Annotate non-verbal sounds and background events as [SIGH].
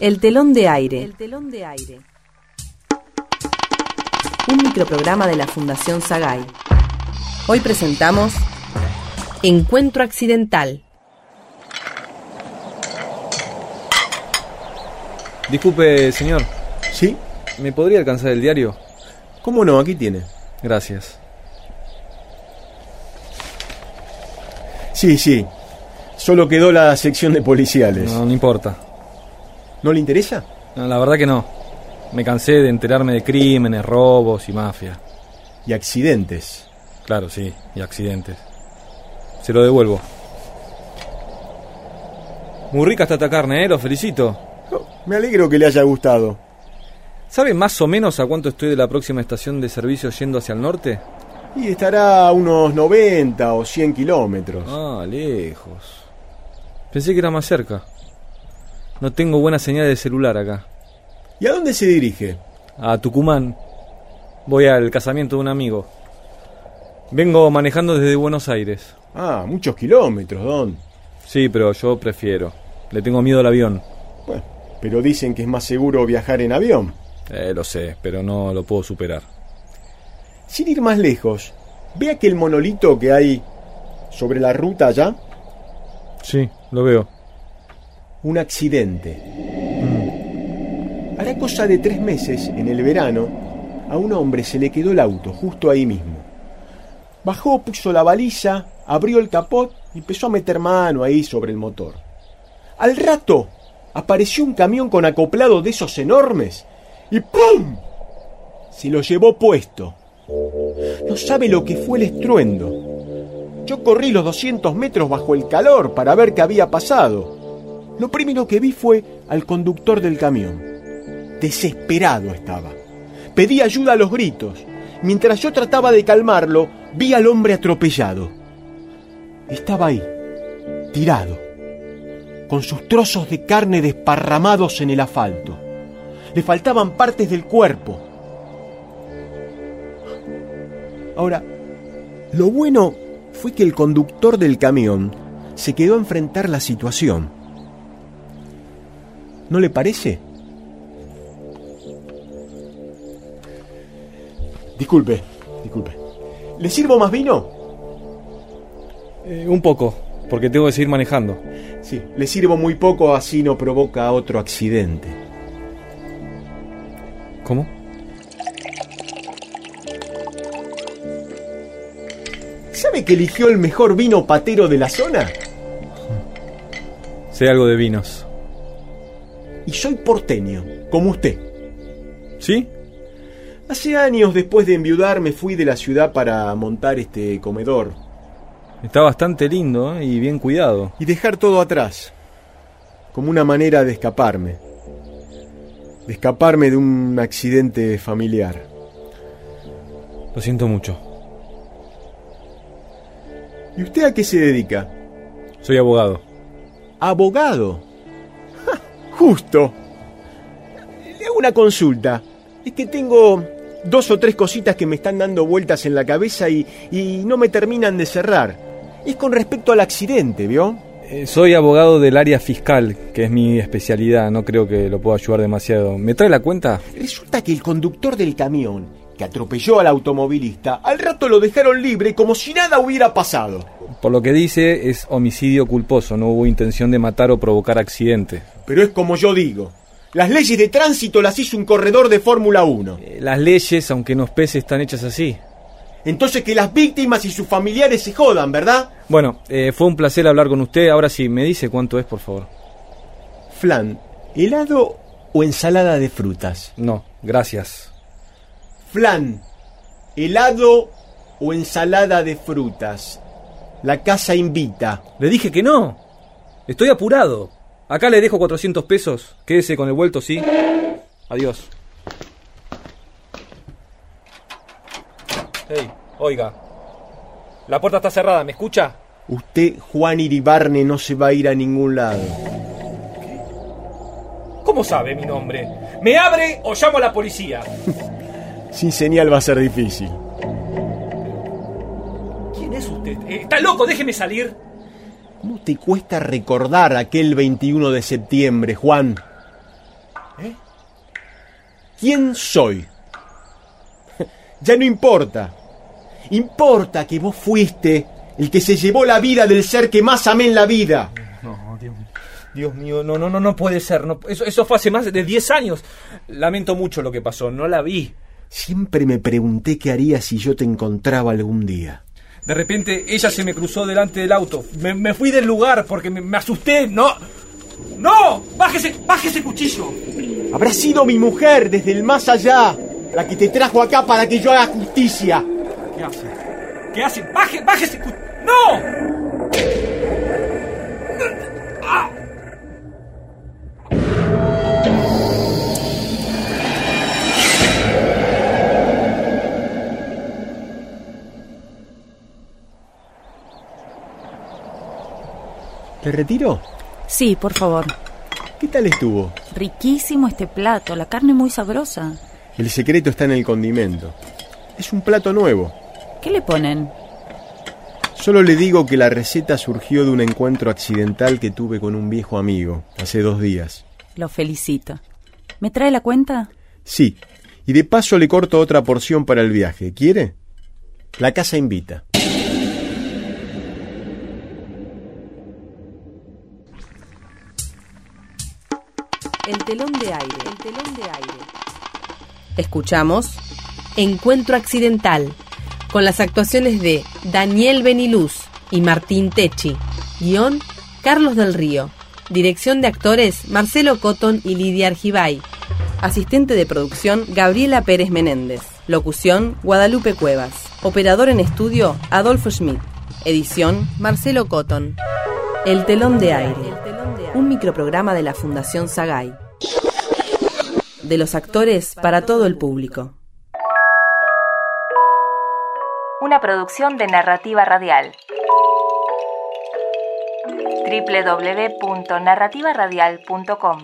El telón de aire. El telón de aire. Un microprograma de la Fundación Sagay. Hoy presentamos Encuentro accidental. Disculpe, señor. ¿Sí? ¿Me podría alcanzar el diario? ¿Cómo no? Aquí tiene. Gracias. Sí, sí. Solo quedó la sección de policiales. No, no importa. ¿No le interesa? No, la verdad que no. Me cansé de enterarme de crímenes, robos y mafia. Y accidentes. Claro, sí, y accidentes. Se lo devuelvo. Muy rica está esta carne, ¿eh? Lo felicito. Oh, me alegro que le haya gustado. ¿Sabe más o menos a cuánto estoy de la próxima estación de servicio yendo hacia el norte? Y estará a unos 90 o 100 kilómetros. Ah, lejos. Pensé que era más cerca. No tengo buena señal de celular acá. ¿Y a dónde se dirige? A Tucumán. Voy al casamiento de un amigo. Vengo manejando desde Buenos Aires. Ah, muchos kilómetros, Don. Sí, pero yo prefiero. Le tengo miedo al avión. Bueno, pero dicen que es más seguro viajar en avión. Eh, lo sé, pero no lo puedo superar. Sin ir más lejos, ¿ve aquel monolito que hay sobre la ruta allá? Sí, lo veo. Un accidente. Hará cosa de tres meses, en el verano, a un hombre se le quedó el auto justo ahí mismo. Bajó, puso la baliza, abrió el capot y empezó a meter mano ahí sobre el motor. Al rato apareció un camión con acoplado de esos enormes y ¡pum! Se lo llevó puesto. No sabe lo que fue el estruendo. Yo corrí los 200 metros bajo el calor para ver qué había pasado. Lo primero que vi fue al conductor del camión. Desesperado estaba. Pedí ayuda a los gritos. Mientras yo trataba de calmarlo, vi al hombre atropellado. Estaba ahí, tirado, con sus trozos de carne desparramados en el asfalto. Le faltaban partes del cuerpo. Ahora, lo bueno fue que el conductor del camión se quedó a enfrentar la situación. ¿No le parece? Disculpe, disculpe. ¿Le sirvo más vino? Eh, un poco, porque tengo que seguir manejando. Sí, le sirvo muy poco, así no provoca otro accidente. ¿Cómo? ¿Sabe que eligió el mejor vino patero de la zona? Sé algo de vinos. Y soy porteño, como usted. ¿Sí? Hace años después de enviudar me fui de la ciudad para montar este comedor. Está bastante lindo ¿eh? y bien cuidado. Y dejar todo atrás. Como una manera de escaparme. De escaparme de un accidente familiar. Lo siento mucho. ¿Y usted a qué se dedica? Soy abogado. ¿Abogado? Justo. Le hago una consulta. Es que tengo dos o tres cositas que me están dando vueltas en la cabeza y, y no me terminan de cerrar. Es con respecto al accidente, ¿vio? Eh, soy abogado del área fiscal, que es mi especialidad. No creo que lo pueda ayudar demasiado. ¿Me trae la cuenta? Resulta que el conductor del camión, que atropelló al automovilista, al rato lo dejaron libre como si nada hubiera pasado. Por lo que dice, es homicidio culposo. No hubo intención de matar o provocar accidente. Pero es como yo digo. Las leyes de tránsito las hizo un corredor de Fórmula 1. Eh, las leyes, aunque nos pese, están hechas así. Entonces que las víctimas y sus familiares se jodan, ¿verdad? Bueno, eh, fue un placer hablar con usted. Ahora sí, me dice cuánto es, por favor. Flan, ¿helado o ensalada de frutas? No, gracias. Flan, helado o ensalada de frutas. La casa invita. Le dije que no. Estoy apurado. Acá le dejo 400 pesos. Quédese con el vuelto, ¿sí? Adiós. Hey, oiga. La puerta está cerrada, ¿me escucha? Usted, Juan Iribarne, no se va a ir a ningún lado. ¿Cómo sabe mi nombre? ¿Me abre o llamo a la policía? [LAUGHS] Sin señal va a ser difícil. ¿Quién es usted? Eh, ¿Está loco? Déjeme salir. ¿Cómo te cuesta recordar aquel 21 de septiembre, Juan? quién soy. [LAUGHS] Ya no importa. Importa que vos fuiste el que se llevó la vida del ser que más amé en la vida. No, Dios, Dios mío, no, no, no, no puede ser. No, eso, eso fue hace más de 10 años. Lamento mucho lo que pasó, no la vi. Siempre me pregunté qué haría si yo te encontraba algún día. De repente ella se me cruzó delante del auto. Me, me fui del lugar porque me, me asusté. No. ¡No! ¡Bájese! ¡Bájese cuchillo! Habrá sido mi mujer desde el más allá, la que te trajo acá para que yo haga justicia. ¿Qué hace? ¿Qué hace? ¡Baje! ¡Bájese! ¡No! ¿Te retiro? Sí, por favor. ¿Qué tal estuvo? Riquísimo este plato, la carne muy sabrosa. El secreto está en el condimento. Es un plato nuevo. ¿Qué le ponen? Solo le digo que la receta surgió de un encuentro accidental que tuve con un viejo amigo hace dos días. Lo felicito. ¿Me trae la cuenta? Sí, y de paso le corto otra porción para el viaje. ¿Quiere? La casa invita. El telón de aire. El telón de aire. Escuchamos Encuentro accidental con las actuaciones de Daniel Beniluz y Martín Techi. Guión Carlos del Río. Dirección de actores Marcelo Cotton y Lidia Argibay. Asistente de producción Gabriela Pérez Menéndez. Locución Guadalupe Cuevas. Operador en estudio Adolfo Schmidt. Edición Marcelo Cotton. El telón de aire. Un microprograma de la Fundación Sagay. De los actores para todo el público. Una producción de narrativa radial. www.narrativaradial.com